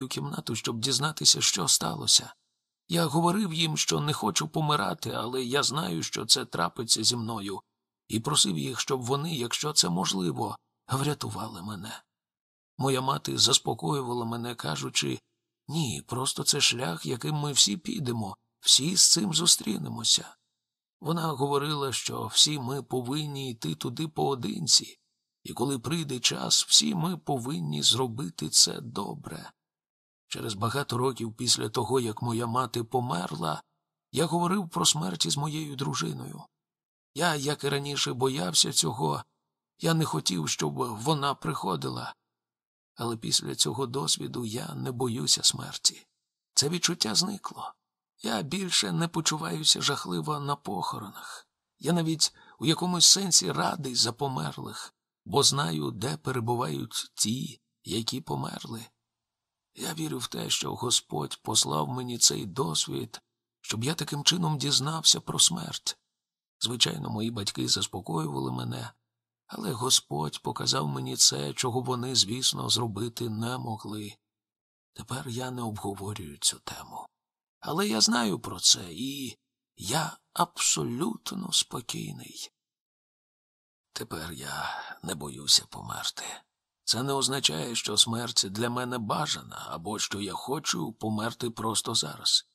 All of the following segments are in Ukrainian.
у кімнату, щоб дізнатися, що сталося. Я говорив їм, що не хочу помирати, але я знаю, що це трапиться зі мною, і просив їх, щоб вони, якщо це можливо, врятували мене. Моя мати заспокоювала мене, кажучи ні, просто це шлях, яким ми всі підемо, всі з цим зустрінемося. Вона говорила, що всі ми повинні йти туди поодинці, і коли прийде час, всі ми повинні зробити це добре. Через багато років після того, як моя мати померла, я говорив про смерть із моєю дружиною. Я, як і раніше, боявся цього, я не хотів, щоб вона приходила. Але після цього досвіду я не боюся смерті. Це відчуття зникло. Я більше не почуваюся жахливо на похоронах. Я навіть у якомусь сенсі радий за померлих, бо знаю, де перебувають ті, які померли. Я вірю в те, що Господь послав мені цей досвід, щоб я таким чином дізнався про смерть. Звичайно, мої батьки заспокоювали мене, але Господь показав мені це, чого вони, звісно, зробити не могли. Тепер я не обговорюю цю тему. Але я знаю про це, і я абсолютно спокійний. Тепер я не боюся померти. Це не означає, що смерть для мене бажана або що я хочу померти просто зараз.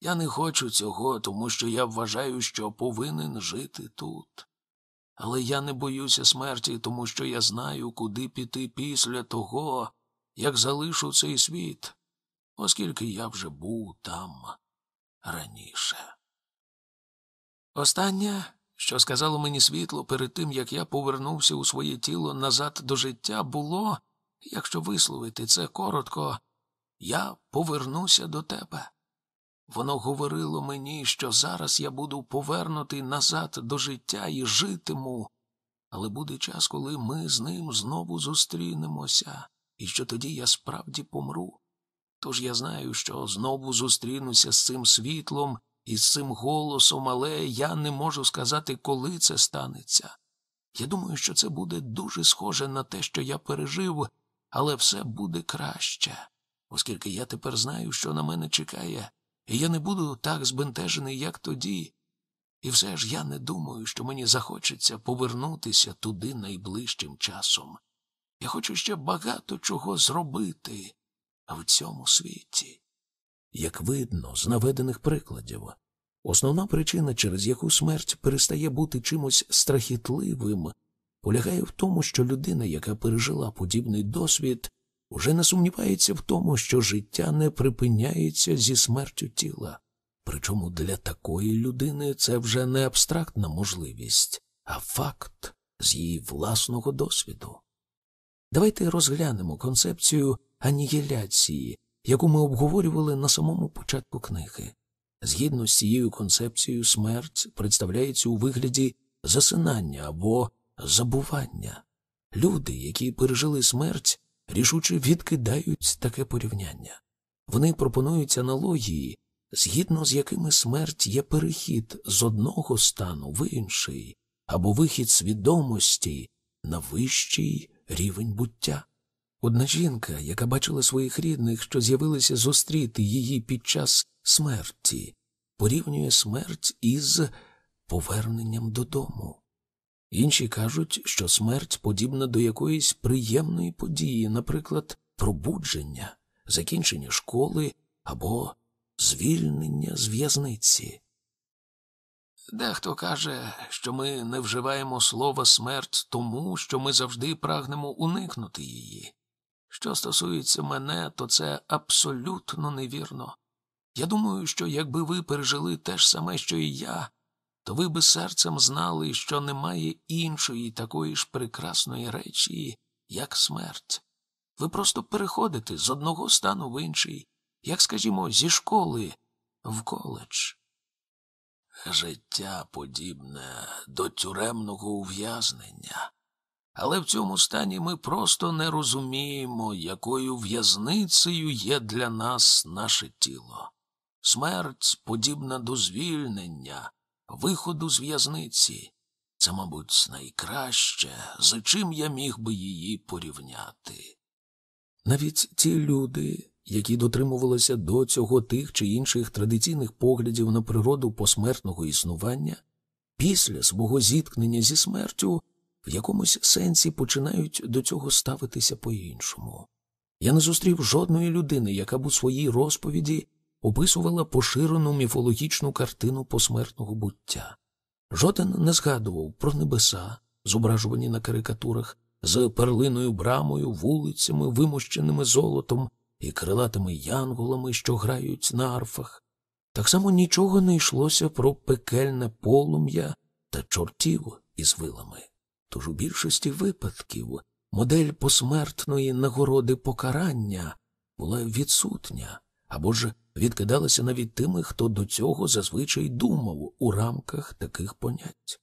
Я не хочу цього, тому що я вважаю, що повинен жити тут. Але я не боюся смерті, тому що я знаю, куди піти після того, як залишу цей світ, оскільки я вже був там раніше. Останнє, що сказало мені світло перед тим, як я повернувся у своє тіло назад до життя, було, якщо висловити це коротко, я повернуся до тебе. Воно говорило мені, що зараз я буду повернутий назад до життя і житиму, але буде час, коли ми з ним знову зустрінемося, і що тоді я справді помру. Тож я знаю, що знову зустрінуся з цим світлом і з цим голосом, але я не можу сказати, коли це станеться. Я думаю, що це буде дуже схоже на те, що я пережив, але все буде краще, оскільки я тепер знаю, що на мене чекає і я не буду так збентежений, як тоді. І все ж я не думаю, що мені захочеться повернутися туди найближчим часом. Я хочу ще багато чого зробити в цьому світі. Як видно, з наведених прикладів, основна причина, через яку смерть перестає бути чимось страхітливим, полягає в тому, що людина, яка пережила подібний досвід, уже не сумнівається в тому, що життя не припиняється зі смертю тіла. Причому для такої людини це вже не абстрактна можливість, а факт з її власного досвіду. Давайте розглянемо концепцію анігіляції, яку ми обговорювали на самому початку книги. Згідно з цією концепцією, смерть представляється у вигляді засинання або забування. Люди, які пережили смерть, рішуче відкидають таке порівняння. Вони пропонують аналогії, згідно з якими смерть є перехід з одного стану в інший, або вихід свідомості на вищий рівень буття. Одна жінка, яка бачила своїх рідних, що з'явилися зустріти її під час смерті, порівнює смерть із поверненням додому. Інші кажуть, що смерть подібна до якоїсь приємної події, наприклад, пробудження, закінчення школи або звільнення з в'язниці. Дехто каже, що ми не вживаємо слова смерть тому, що ми завжди прагнемо уникнути її. Що стосується мене, то це абсолютно невірно. Я думаю, що якби ви пережили те ж саме, що і я, то ви би серцем знали, що немає іншої такої ж прекрасної речі, як смерть. Ви просто переходите з одного стану в інший, як, скажімо, зі школи в коледж. Життя подібне до тюремного ув'язнення. Але в цьому стані ми просто не розуміємо, якою в'язницею є для нас наше тіло. Смерть подібна до звільнення, виходу з в'язниці. Це, мабуть, найкраще, з чим я міг би її порівняти. Навіть ті люди, які дотримувалися до цього тих чи інших традиційних поглядів на природу посмертного існування, після свого зіткнення зі смертю в якомусь сенсі починають до цього ставитися по-іншому. Я не зустрів жодної людини, яка б у своїй розповіді описувала поширену міфологічну картину посмертного буття. Жоден не згадував про небеса, зображувані на карикатурах, з перлиною брамою, вулицями, вимощеними золотом і крилатими янголами, що грають на арфах. Так само нічого не йшлося про пекельне полум'я та чортів із вилами. Тож у більшості випадків модель посмертної нагороди покарання була відсутня або ж відкидалася навіть тими, хто до цього зазвичай думав у рамках таких понять.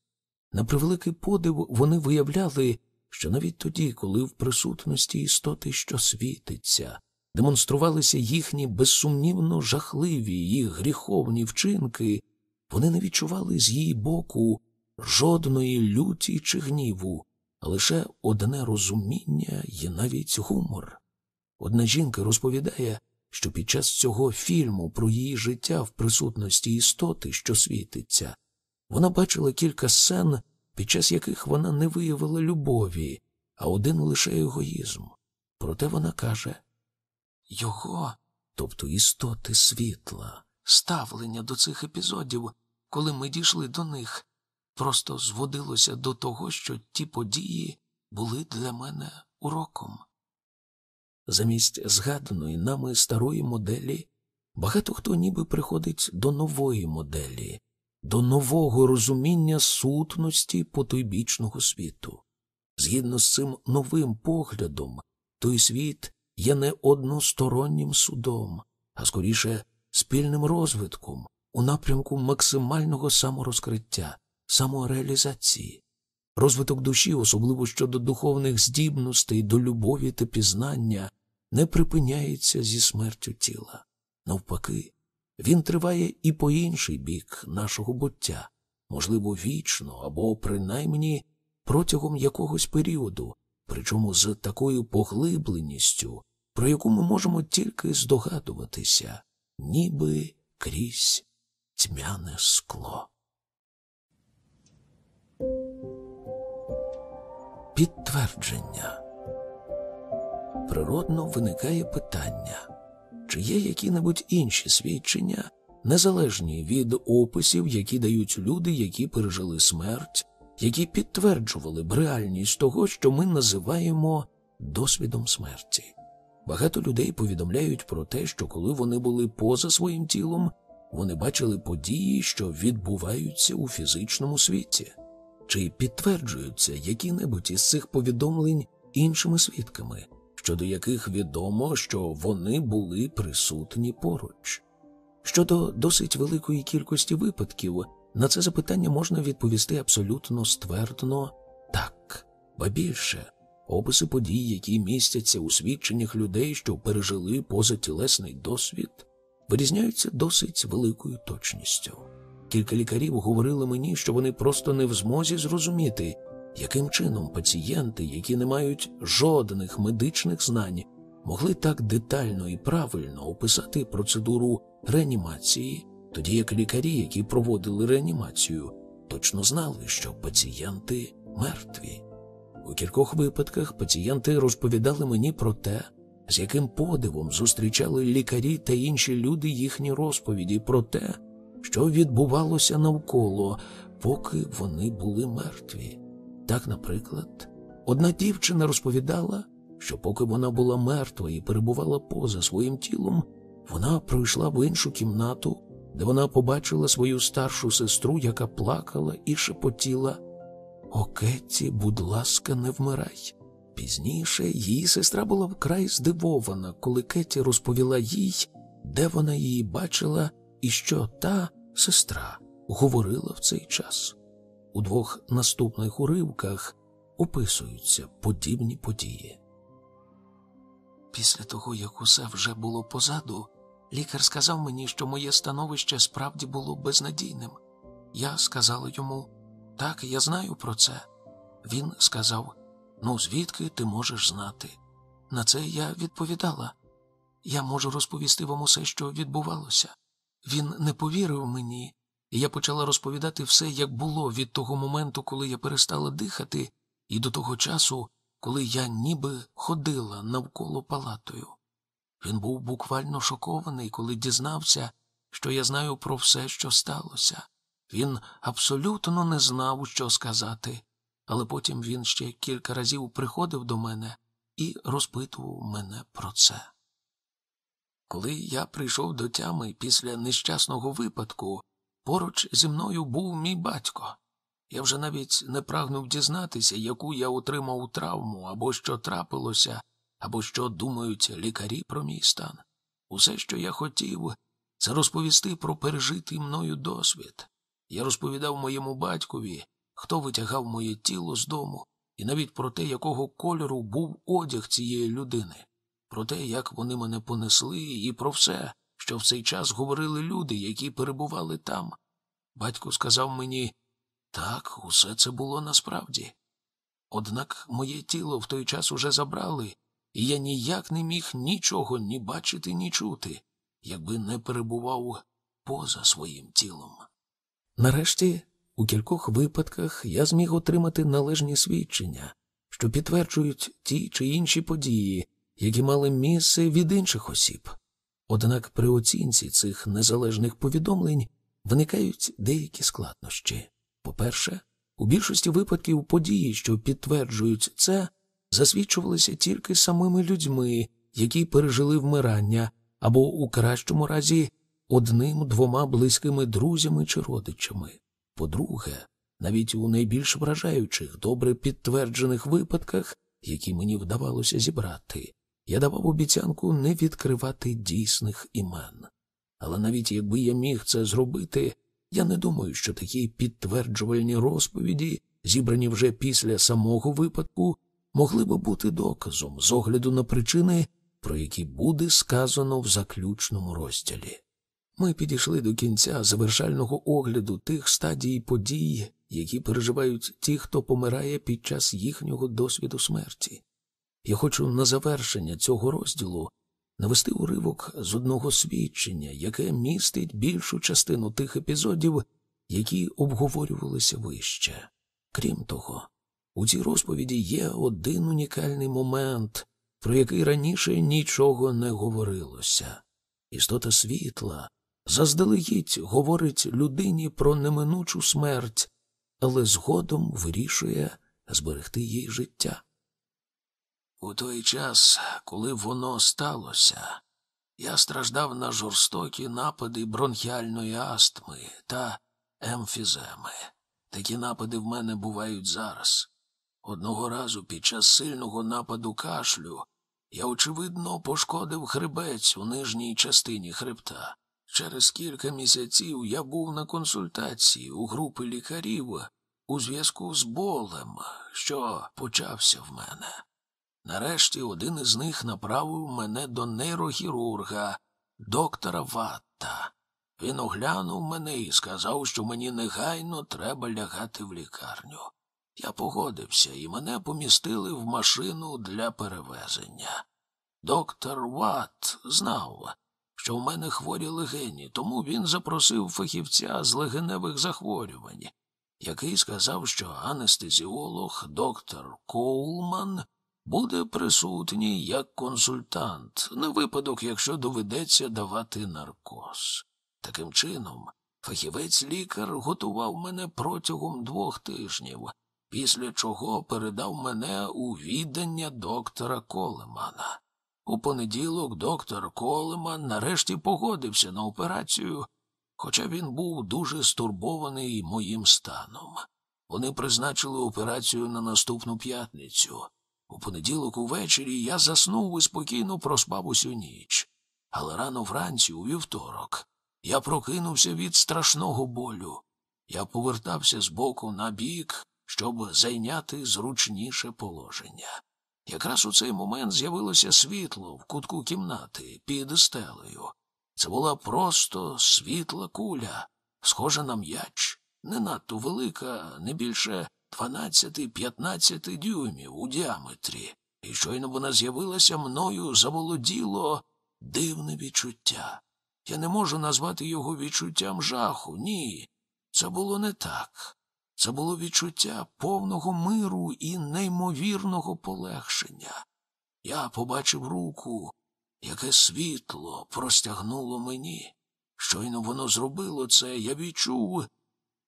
На превеликий подив вони виявляли, що навіть тоді, коли в присутності істоти, що світиться, демонструвалися їхні безсумнівно жахливі їх гріховні вчинки, вони не відчували з її боку жодної люті чи гніву, а лише одне розуміння і навіть гумор. Одна жінка розповідає, що під час цього фільму про її життя в присутності істоти, що світиться, вона бачила кілька сцен, під час яких вона не виявила любові, а один лише егоїзм. Проте вона каже його, тобто істоти світла, ставлення до цих епізодів, коли ми дійшли до них, просто зводилося до того, що ті події були для мене уроком. Замість згаданої нами старої моделі багато хто ніби приходить до нової моделі, до нового розуміння сутності потойбічного світу. Згідно з цим новим поглядом, той світ є не одностороннім судом, а скоріше спільним розвитком у напрямку максимального саморозкриття, самореалізації. Розвиток душі, особливо щодо духовних здібностей до любові та пізнання, не припиняється зі смертю тіла. Навпаки, він триває і по інший бік нашого буття, можливо, вічно або принаймні протягом якогось періоду, причому з такою поглибленістю, про яку ми можемо тільки здогадуватися, ніби крізь тьмяне скло. Підтвердження природно виникає питання, чи є які-небудь інші свідчення, незалежні від описів, які дають люди, які пережили смерть, які підтверджували б реальність того, що ми називаємо досвідом смерті. Багато людей повідомляють про те, що коли вони були поза своїм тілом, вони бачили події, що відбуваються у фізичному світі. Чи підтверджуються які-небудь із цих повідомлень іншими свідками, щодо яких відомо, що вони були присутні поруч? Щодо досить великої кількості випадків, на це запитання можна відповісти абсолютно ствердно так, ба більше. Описи подій, які містяться у свідченнях людей, що пережили позатілесний досвід, вирізняються досить великою точністю. Кілька лікарів говорили мені, що вони просто не в змозі зрозуміти, яким чином пацієнти, які не мають жодних медичних знань, могли так детально і правильно описати процедуру реанімації, тоді як лікарі, які проводили реанімацію, точно знали, що пацієнти мертві. У кількох випадках пацієнти розповідали мені про те, з яким подивом зустрічали лікарі та інші люди їхні розповіді про те, що відбувалося навколо, поки вони були мертві. Так, наприклад, одна дівчина розповідала, що поки вона була мертва і перебувала поза своїм тілом, вона пройшла в іншу кімнату, де вона побачила свою старшу сестру, яка плакала і шепотіла. О, Кетті, будь ласка, не вмирай. Пізніше її сестра була вкрай здивована, коли Кетті розповіла їй, де вона її бачила і що та сестра говорила в цей час. У двох наступних уривках описуються подібні події. Після того, як усе вже було позаду, лікар сказав мені, що моє становище справді було безнадійним. Я сказала йому. Так, я знаю про це. Він сказав: Ну, звідки ти можеш знати? На це я відповідала. я можу розповісти вам усе, що відбувалося. Він не повірив мені, і я почала розповідати все, як було від того моменту, коли я перестала дихати, і до того часу, коли я ніби ходила навколо палатою. Він був буквально шокований, коли дізнався, що я знаю про все, що сталося. Він абсолютно не знав, що сказати, але потім він ще кілька разів приходив до мене і розпитував мене про це. Коли я прийшов до тями після нещасного випадку, поруч зі мною був мій батько. Я вже навіть не прагнув дізнатися, яку я отримав травму, або що трапилося, або що думають лікарі про мій стан. Усе, що я хотів, це розповісти про пережитий мною досвід. Я розповідав моєму батькові, хто витягав моє тіло з дому, і навіть про те, якого кольору був одяг цієї людини, про те, як вони мене понесли, і про все, що в цей час говорили люди, які перебували там. Батько сказав мені так, усе це було насправді. Однак моє тіло в той час уже забрали, і я ніяк не міг нічого ні бачити, ні чути, якби не перебував поза своїм тілом. Нарешті, у кількох випадках я зміг отримати належні свідчення, що підтверджують ті чи інші події, які мали місце від інших осіб. Однак при оцінці цих незалежних повідомлень виникають деякі складнощі. По-перше, у більшості випадків події, що підтверджують це, засвідчувалися тільки самими людьми, які пережили вмирання, або у кращому разі одним двома близькими друзями чи родичами. По-друге, навіть у найбільш вражаючих, добре підтверджених випадках, які мені вдавалося зібрати, я давав обіцянку не відкривати дійсних імен. Але навіть якби я міг це зробити, я не думаю, що такі підтверджувальні розповіді, зібрані вже після самого випадку, могли би бути доказом з огляду на причини, про які буде сказано в заключному розділі. Ми підійшли до кінця завершального огляду тих стадій подій, які переживають ті, хто помирає під час їхнього досвіду смерті. Я хочу на завершення цього розділу навести уривок з одного свідчення, яке містить більшу частину тих епізодів, які обговорювалися вище. Крім того, у цій розповіді є один унікальний момент, про який раніше нічого не говорилося. Істота світла заздалегідь говорить людині про неминучу смерть, але згодом вирішує зберегти їй життя. У той час, коли воно сталося, я страждав на жорстокі напади бронхіальної астми та емфіземи. Такі напади в мене бувають зараз. Одного разу під час сильного нападу кашлю я, очевидно, пошкодив хребець у нижній частині хребта. Через кілька місяців я був на консультації у групи лікарів у зв'язку з болем, що почався в мене. Нарешті один із них направив мене до нейрохірурга, доктора Ватта. Він оглянув мене і сказав, що мені негайно треба лягати в лікарню. Я погодився, і мене помістили в машину для перевезення. Доктор Ватт знав, що в мене хворі легені, тому він запросив фахівця з легеневих захворювань, який сказав, що анестезіолог доктор Коулман буде присутній як консультант на випадок, якщо доведеться давати наркоз. Таким чином, фахівець лікар готував мене протягом двох тижнів, після чого передав мене у віддання доктора Колемана. У понеділок доктор Колеман нарешті погодився на операцію, хоча він був дуже стурбований моїм станом. Вони призначили операцію на наступну п'ятницю. У понеділок увечері я заснув і спокійно проспав усю ніч. Але рано вранці, у вівторок, я прокинувся від страшного болю. Я повертався з боку на бік, щоб зайняти зручніше положення. Якраз у цей момент з'явилося світло в кутку кімнати під стелею. Це була просто світла куля, схожа на м'яч, не надто велика, не більше 12-15 дюймів у діаметрі, і щойно вона з'явилася мною заволоділо дивне відчуття. Я не можу назвати його відчуттям жаху. Ні. Це було не так. Це було відчуття повного миру і неймовірного полегшення. Я побачив руку, яке світло простягнуло мені. Щойно воно зробило це, я відчув,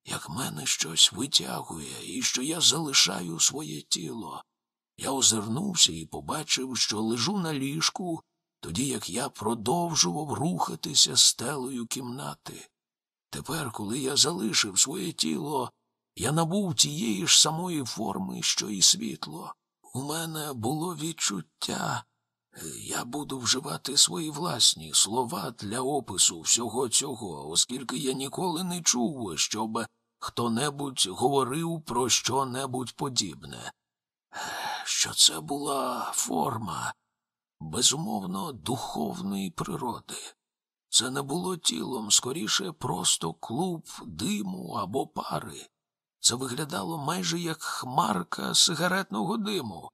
як мене щось витягує і що я залишаю своє тіло. Я озирнувся і побачив, що лежу на ліжку, тоді як я продовжував рухатися стелею кімнати. Тепер, коли я залишив своє тіло, я набув тієї ж самої форми, що і світло. У мене було відчуття. Я буду вживати свої власні слова для опису всього цього, оскільки я ніколи не чув, щоб хто-небудь говорив про що небудь подібне. Що це була форма, безумовно, духовної природи. Це не було тілом, скоріше просто клуб диму або пари. Це виглядало майже як хмарка сигаретного диму,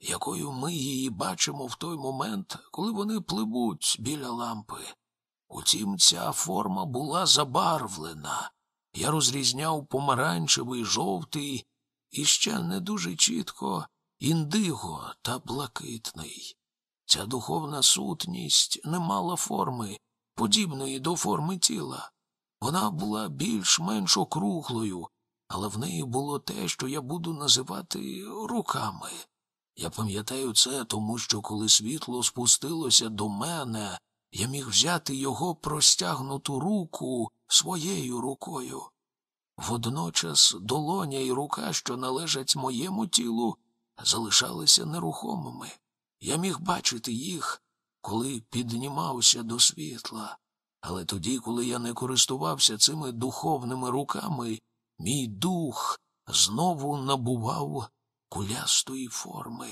якою ми її бачимо в той момент, коли вони пливуть біля лампи. Утім, ця форма була забарвлена. Я розрізняв помаранчевий, жовтий і ще не дуже чітко індиго та блакитний. Ця духовна сутність не мала форми, подібної до форми тіла. Вона була більш-менш округлою, але в неї було те, що я буду називати руками. Я пам'ятаю це, тому що коли світло спустилося до мене, я міг взяти його простягнуту руку своєю рукою. Водночас долоня і рука, що належать моєму тілу, залишалися нерухомими. Я міг бачити їх, коли піднімався до світла, але тоді, коли я не користувався цими духовними руками, мій дух знову набував кулястої форми.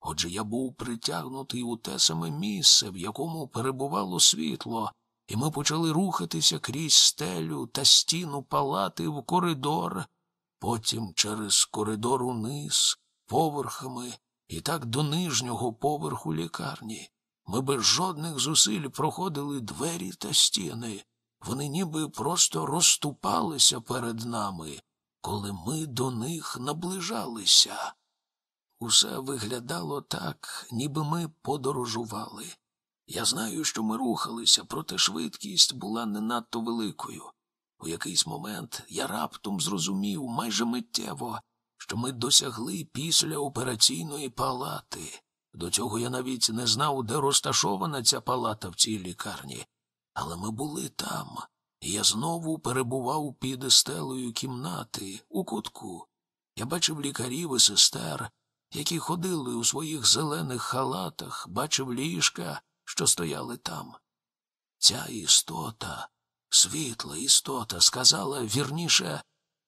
Отже, я був притягнутий у те саме місце, в якому перебувало світло, і ми почали рухатися крізь стелю та стіну палати в коридор, потім через коридор униз, поверхами і так до нижнього поверху лікарні. Ми без жодних зусиль проходили двері та стіни. Вони ніби просто розступалися перед нами, коли ми до них наближалися. Усе виглядало так, ніби ми подорожували. Я знаю, що ми рухалися, проте швидкість була не надто великою. У якийсь момент я раптом зрозумів майже миттєво, що ми досягли після операційної палати. До цього я навіть не знав, де розташована ця палата в цій лікарні, але ми були там, я знову перебував під стелею кімнати у кутку. Я бачив лікарів і сестер, які ходили у своїх зелених халатах, бачив ліжка, що стояли там. Ця істота, світла істота, сказала вірніше,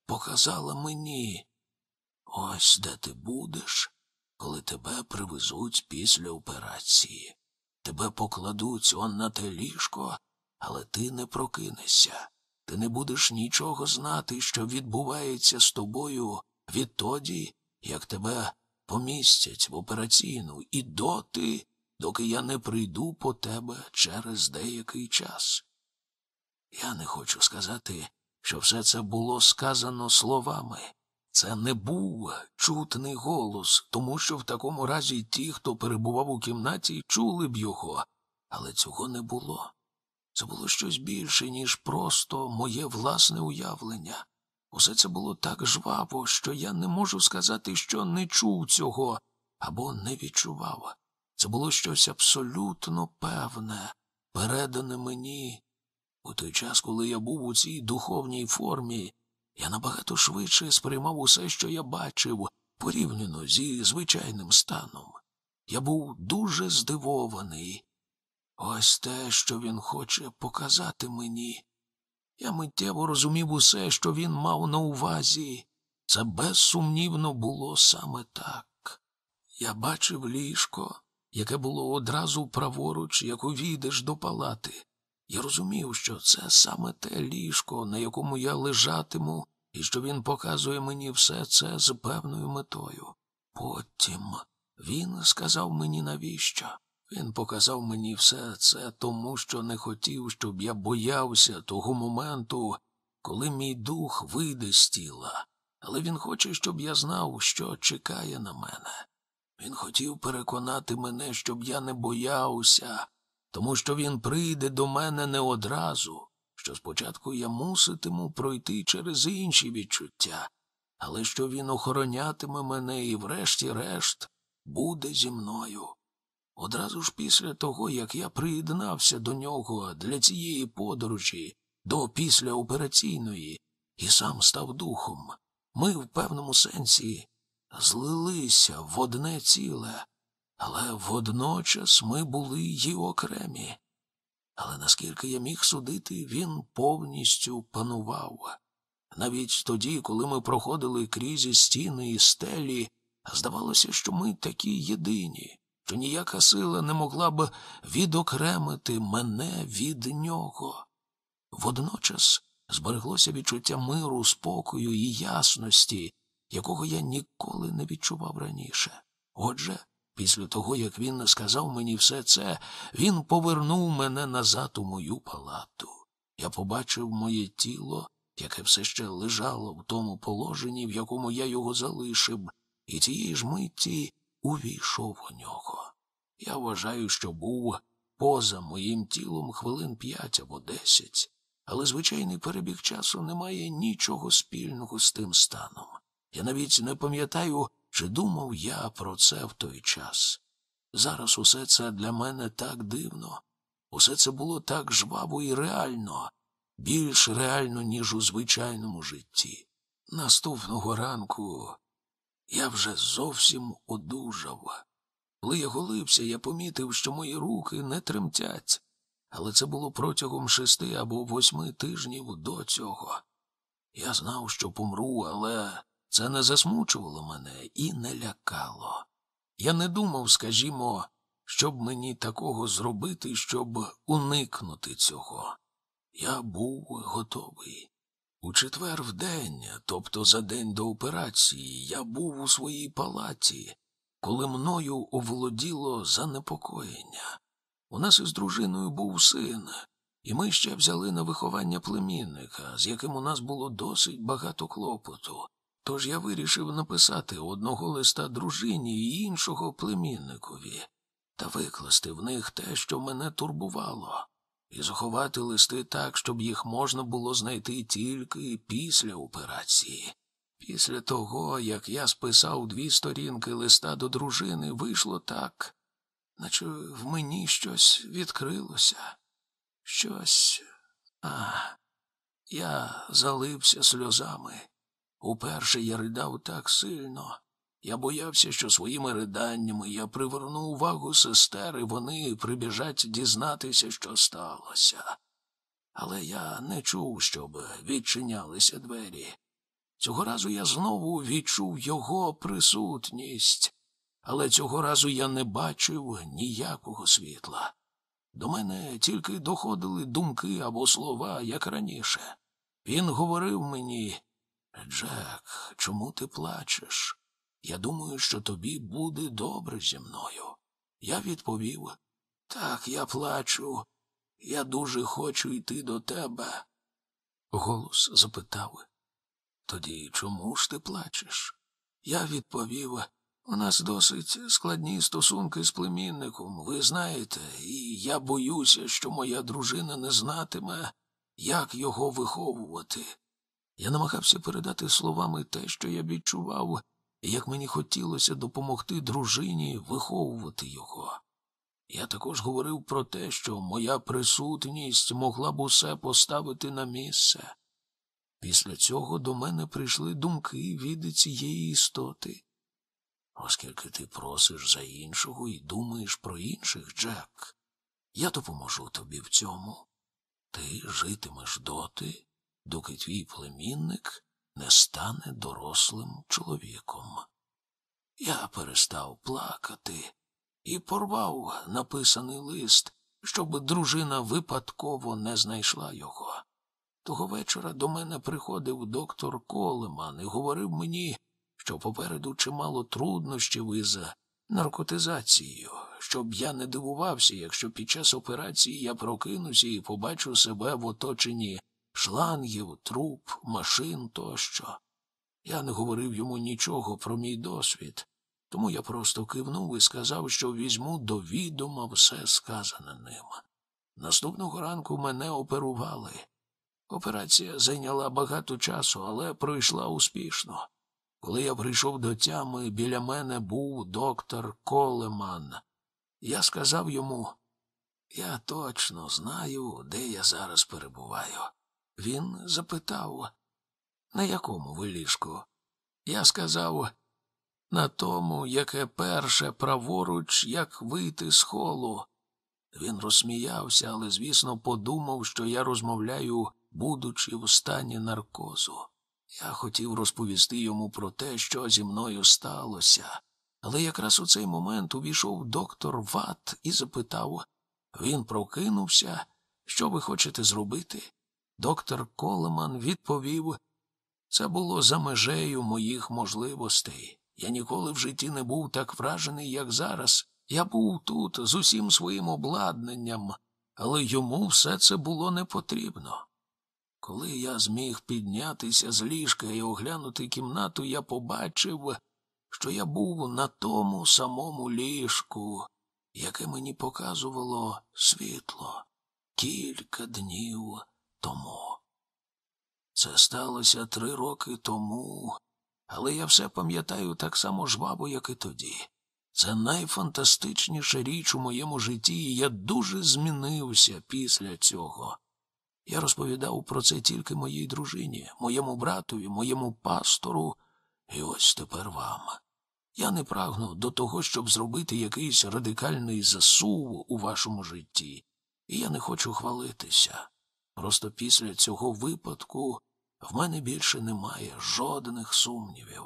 показала мені ось де ти будеш, коли тебе привезуть після операції. Тебе покладуть он на те ліжко, але ти не прокинешся. Ти не будеш нічого знати, що відбувається з тобою відтоді, як тебе помістять в операційну, і доти, доки я не прийду по тебе через деякий час. Я не хочу сказати, що все це було сказано словами. Це не був чутний голос, тому що в такому разі ті, хто перебував у кімнаті, чули б його, але цього не було. Це було щось більше, ніж просто моє власне уявлення. Усе це було так жваво, що я не можу сказати, що не чув цього або не відчував. Це було щось абсолютно певне, передане мені. У той час, коли я був у цій духовній формі, я набагато швидше сприймав усе, що я бачив, порівняно зі звичайним станом. Я був дуже здивований. Ось те, що він хоче показати мені. Я миттєво розумів усе, що він мав на увазі. Це безсумнівно було саме так. Я бачив ліжко, яке було одразу праворуч, як увійдеш до палати. Я розумів, що це саме те ліжко, на якому я лежатиму, і що він показує мені все це з певною метою. Потім він сказав мені навіщо. Він показав мені все це тому, що не хотів, щоб я боявся того моменту, коли мій дух вийде з тіла. Але він хоче, щоб я знав, що чекає на мене. Він хотів переконати мене, щоб я не боявся, тому що він прийде до мене не одразу, що спочатку я муситиму пройти через інші відчуття, але що він охоронятиме мене і, врешті-решт, буде зі мною. Одразу ж після того, як я приєднався до нього для цієї подорожі, до післяопераційної, і сам став духом, ми в певному сенсі злилися в одне ціле, але водночас ми були й окремі. Але наскільки я міг судити, він повністю панував. Навіть тоді, коли ми проходили крізь стіни і стелі, здавалося, що ми такі єдині, що ніяка сила не могла б відокремити мене від нього. Водночас збереглося відчуття миру, спокою і ясності, якого я ніколи не відчував раніше. Отже, після того, як він сказав мені все це, він повернув мене назад у мою палату. Я побачив моє тіло, яке все ще лежало в тому положенні, в якому я його залишив, і тієї ж митті увійшов у нього. Я вважаю, що був поза моїм тілом хвилин п'ять або десять, але звичайний перебіг часу не має нічого спільного з тим станом. Я навіть не пам'ятаю, чи думав я про це в той час. Зараз усе це для мене так дивно, усе це було так жваво і реально, більш реально, ніж у звичайному житті. Наступного ранку я вже зовсім одужав. Коли я голився, я помітив, що мої руки не тремтять, але це було протягом шести або восьми тижнів до цього. Я знав, що помру, але це не засмучувало мене і не лякало. Я не думав, скажімо, щоб мені такого зробити, щоб уникнути цього. Я був готовий. У четвер в день, тобто за день до операції, я був у своїй палаті, коли мною оволоділо занепокоєння. У нас із дружиною був син, і ми ще взяли на виховання племінника, з яким у нас було досить багато клопоту. Тож я вирішив написати одного листа дружині і іншого племінникові, та викласти в них те, що мене турбувало, і заховати листи так, щоб їх можна було знайти тільки після операції. Після того, як я списав дві сторінки листа до дружини, вийшло так, наче в мені щось відкрилося. Щось. А, я залився сльозами. Уперше я ридав так сильно. Я боявся, що своїми риданнями я приверну увагу сестер, і вони прибіжать дізнатися, що сталося. Але я не чув, щоб відчинялися двері. Цього разу я знову відчув його присутність, але цього разу я не бачив ніякого світла. До мене тільки доходили думки або слова, як раніше. Він говорив мені Джек, чому ти плачеш? Я думаю, що тобі буде добре зі мною. Я відповів так, я плачу. Я дуже хочу йти до тебе. Голос запитав тоді чому ж ти плачеш? Я відповів у нас досить складні стосунки з племінником, ви знаєте, і я боюся, що моя дружина не знатиме, як його виховувати. Я намагався передати словами те, що я відчував, як мені хотілося допомогти дружині виховувати його. Я також говорив про те, що моя присутність могла б усе поставити на місце. Після цього до мене прийшли думки від цієї істоти. Оскільки ти просиш за іншого і думаєш про інших, Джек, я допоможу тобі в цьому. Ти житимеш доти, доки твій племінник не стане дорослим чоловіком. Я перестав плакати і порвав написаний лист, щоб дружина випадково не знайшла його. Того вечора до мене приходив доктор Колеман і говорив мені, що попереду чимало труднощів із наркотизацією, щоб я не дивувався, якщо під час операції я прокинуся і побачу себе в оточенні шлангів, труб, машин тощо. Я не говорив йому нічого про мій досвід, тому я просто кивнув і сказав, що візьму до відома все сказане ним. Наступного ранку мене оперували. Операція зайняла багато часу, але пройшла успішно. Коли я прийшов до тями, біля мене був доктор Колеман. Я сказав йому, я точно знаю, де я зараз перебуваю. Він запитав, на якому ви ліжку? Я сказав, на тому, яке перше праворуч, як вийти з холу. Він розсміявся, але, звісно, подумав, що я розмовляю, будучи в стані наркозу. Я хотів розповісти йому про те, що зі мною сталося, але якраз у цей момент увійшов доктор Ват і запитав він прокинувся, що ви хочете зробити? Доктор Колеман відповів це було за межею моїх можливостей. Я ніколи в житті не був так вражений, як зараз. Я був тут з усім своїм обладнанням, але йому все це було не потрібно. Коли я зміг піднятися з ліжка і оглянути кімнату, я побачив, що я був на тому самому ліжку, яке мені показувало світло кілька днів тому. Це сталося три роки тому, але я все пам'ятаю так само жваво, як і тоді. Це найфантастичніша річ у моєму житті, і я дуже змінився після цього. Я розповідав про це тільки моїй дружині, моєму братові, моєму пастору, і ось тепер вам. Я не прагну до того, щоб зробити якийсь радикальний засув у вашому житті, і я не хочу хвалитися. Просто після цього випадку в мене більше немає жодних сумнівів.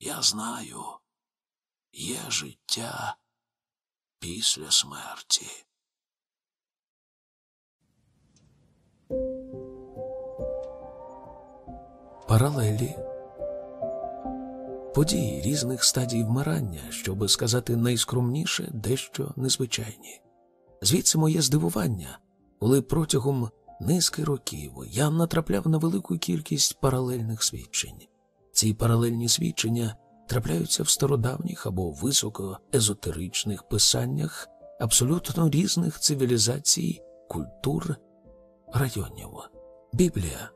Я знаю, є життя після смерті. Паралелі події різних стадій вмирання, щоб сказати найскромніше, дещо незвичайні. Звідси моє здивування, коли протягом низки років я натрапляв на велику кількість паралельних свідчень. Ці паралельні свідчення трапляються в стародавніх або високоезотеричних писаннях абсолютно різних цивілізацій, культур, районів. Біблія.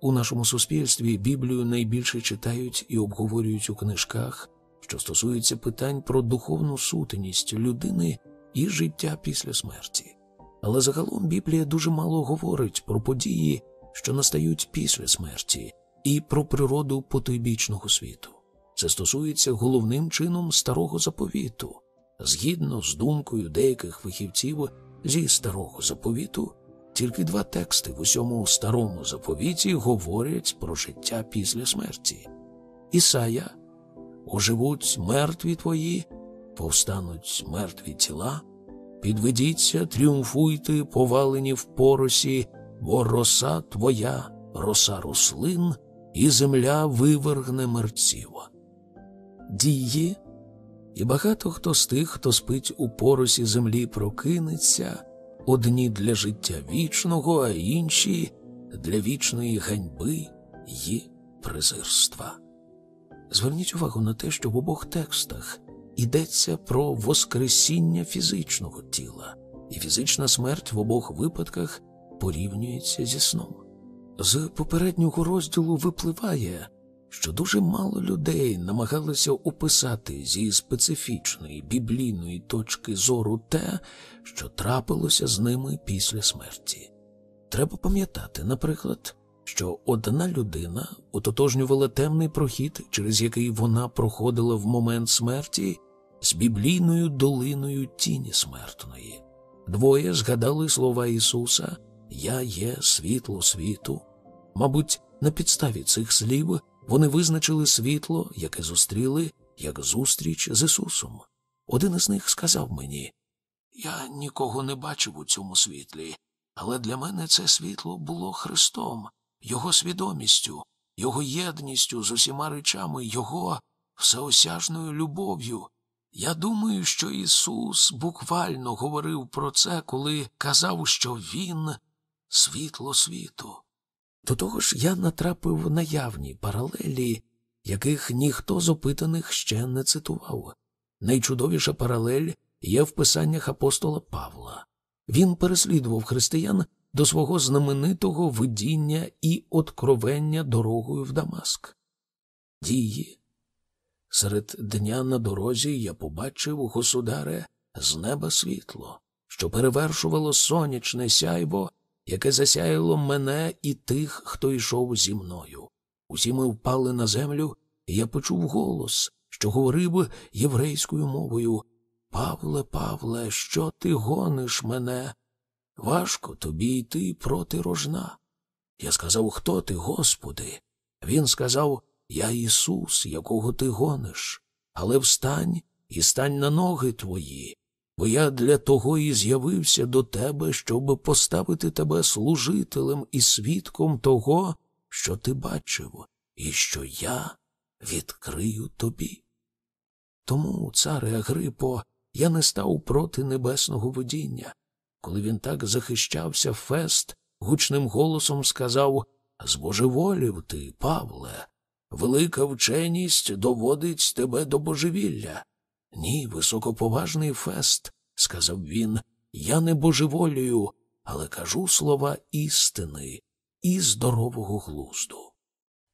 У нашому суспільстві Біблію найбільше читають і обговорюють у книжках, що стосуються питань про духовну сутеність людини і життя після смерті. Але загалом Біблія дуже мало говорить про події, що настають після смерті, і про природу потойбічного світу. Це стосується головним чином старого заповіту. Згідно з думкою деяких фахівців зі старого заповіту, тільки два тексти в усьому старому заповіті говорять про життя після смерті. Ісая оживуть мертві твої, повстануть мертві тіла. Підведіться, тріумфуйте, повалені в поросі, бо роса твоя, роса рослин, і земля вивергне мерців. Дії, і багато хто з тих, хто спить у поросі землі, прокинеться, одні для життя вічного, а інші для вічної ганьби й презирства. Зверніть увагу на те, що в обох текстах йдеться про воскресіння фізичного тіла, і фізична смерть в обох випадках порівнюється зі сном. З попереднього розділу випливає, що дуже мало людей намагалися описати зі специфічної біблійної точки зору те, що трапилося з ними після смерті. Треба пам'ятати, наприклад, що одна людина ототожнювала темний прохід, через який вона проходила в момент смерті, з біблійною долиною тіні смертної. Двоє згадали слова Ісуса Я є світло світу. Мабуть, на підставі цих слів вони визначили світло, яке зустріли як зустріч з Ісусом. Один із них сказав мені Я нікого не бачив у цьому світлі, але для мене це світло було Христом його свідомістю, його єдністю з усіма речами, його всеосяжною любов'ю. Я думаю, що Ісус буквально говорив про це, коли казав, що Він світло світу. До того ж, я натрапив на явні паралелі, яких ніхто з опитаних ще не цитував. Найчудовіша паралель є в писаннях апостола Павла. Він переслідував християн до свого знаменитого видіння і откровення дорогою в Дамаск. Дії. Серед дня на дорозі я побачив, государе, з неба світло, що перевершувало сонячне сяйво, яке засяяло мене і тих, хто йшов зі мною. Усі ми впали на землю, і я почув голос, що говорив єврейською мовою Павле, Павле, що ти гониш мене? Важко тобі йти проти рожна. Я сказав, хто ти, Господи? Він сказав Я Ісус, якого ти гониш, але встань і стань на ноги твої, бо я для того і з'явився до тебе, щоб поставити тебе служителем і свідком того, що ти бачив, і що я відкрию тобі. Тому, царе Агрипо, я не став проти небесного водіння. Коли він так захищався, Фест гучним голосом сказав Збожеволів ти, Павле, велика вченість доводить тебе до божевілля. Ні, високоповажний Фест, сказав він, я не божеволюю, але кажу слова істини і здорового глузду.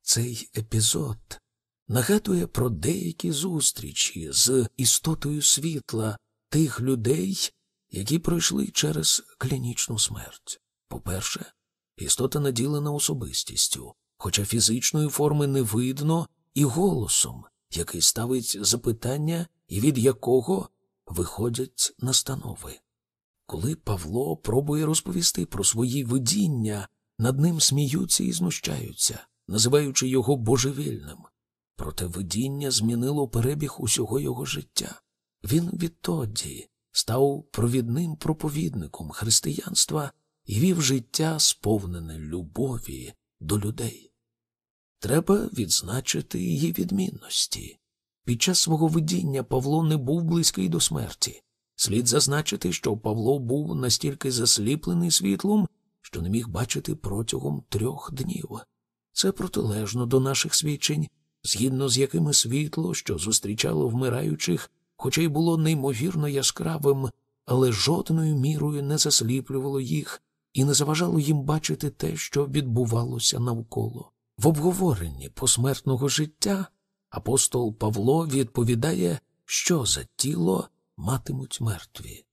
Цей епізод нагадує про деякі зустрічі з істотою світла тих людей, які пройшли через клінічну смерть. По-перше, істота наділена особистістю, хоча фізичної форми не видно, і голосом, який ставить запитання і від якого виходять настанови. Коли Павло пробує розповісти про свої видіння, над ним сміються і знущаються, називаючи його божевільним. Проте видіння змінило перебіг усього його життя. Він відтоді став провідним проповідником християнства і вів життя, сповнене любові до людей. Треба відзначити її відмінності. Під час свого видіння Павло не був близький до смерті. Слід зазначити, що Павло був настільки засліплений світлом, що не міг бачити протягом трьох днів. Це протилежно до наших свідчень, згідно з якими світло, що зустрічало вмираючих, хоча й було неймовірно яскравим, але жодною мірою не засліплювало їх і не заважало їм бачити те, що відбувалося навколо. В обговоренні посмертного життя апостол Павло відповідає, що за тіло матимуть мертві.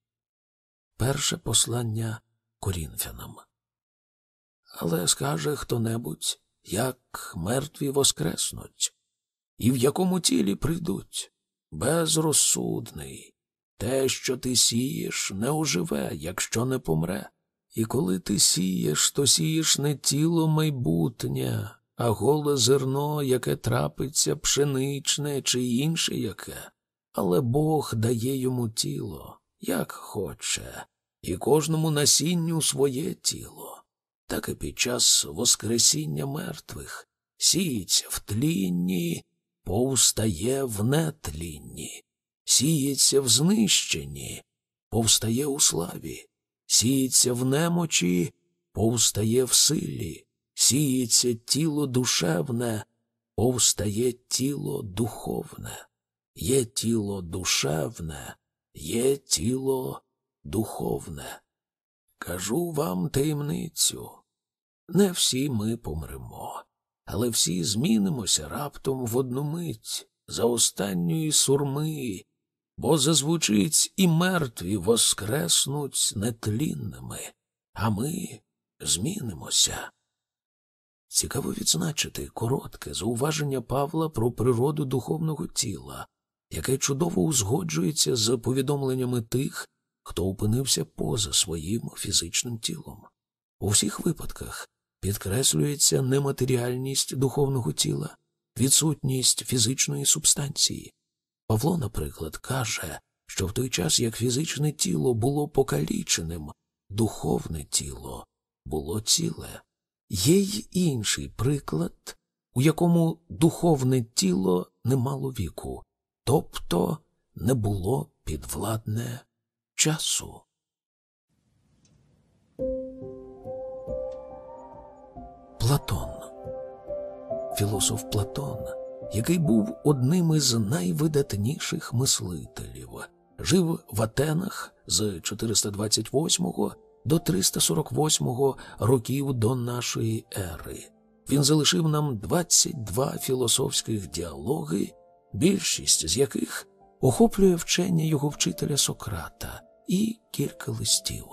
Перше послання корінфянам. Але скаже хто небудь, як мертві воскреснуть, і в якому тілі прийдуть безрозсудний. Те, що ти сієш, не оживе, якщо не помре. І коли ти сієш, то сієш не тіло майбутнє, а голе зерно, яке трапиться пшеничне чи інше яке. Але Бог дає йому тіло, як хоче, і кожному насінню своє тіло. Так і під час Воскресіння мертвих сіється в тлінні, повстає в нетлінні, сіється в знищенні, повстає у славі, сіється в немочі, повстає в силі, сіється тіло душевне, повстає тіло духовне, є тіло душевне, є тіло духовне. Кажу вам таємницю. Не всі ми помремо але всі змінимося раптом в одну мить за останньої сурми, бо зазвучить і мертві воскреснуть нетлінними, а ми змінимося. Цікаво відзначити коротке зауваження Павла про природу духовного тіла, яке чудово узгоджується з повідомленнями тих, хто опинився поза своїм фізичним тілом. У всіх випадках підкреслюється нематеріальність духовного тіла, відсутність фізичної субстанції. Павло, наприклад, каже, що в той час, як фізичне тіло було покаліченим, духовне тіло було ціле. Є й інший приклад, у якому духовне тіло не мало віку, тобто не було підвладне часу. Платон, філософ Платон, який був одним із найвидатніших мислителів, жив в Атенах з 428 до 348 років до нашої ери. Він залишив нам 22 філософських діалоги, більшість з яких охоплює вчення його вчителя Сократа і кілька листів.